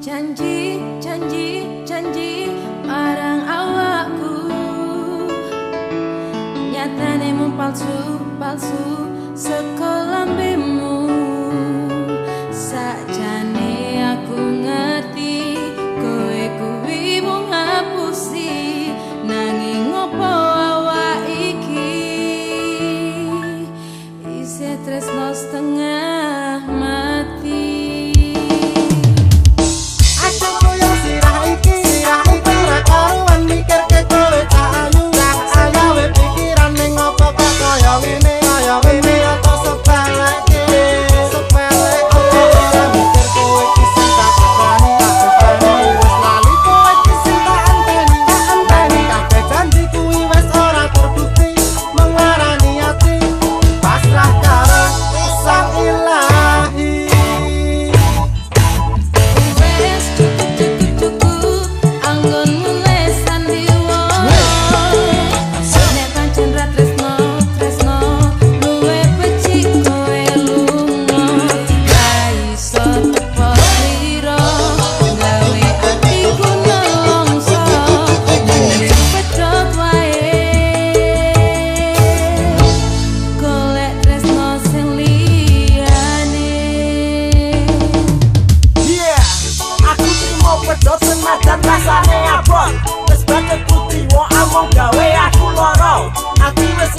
janji janji janji marang awakku. Nyatane mung palsu palsu sekolambemu sakjane aku ngerti kowe kuwi mung ngapusi. Nanging opo awak iki? Isih tresno setengah mati Respecte tout tribon a kouloro Ative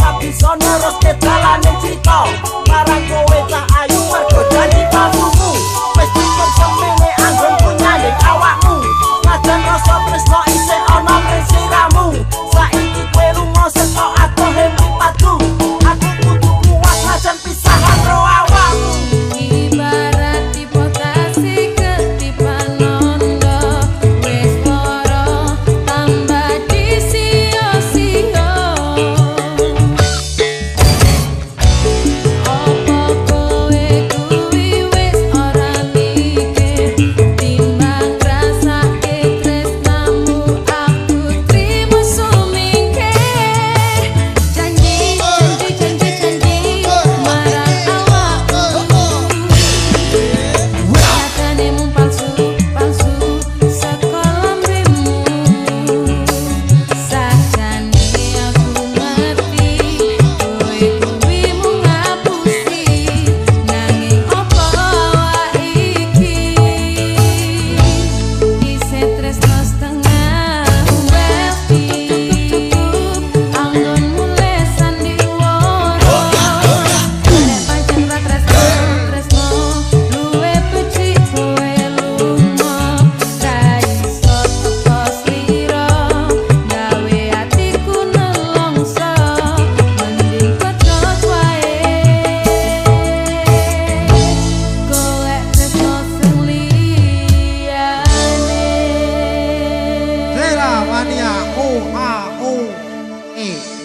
eight.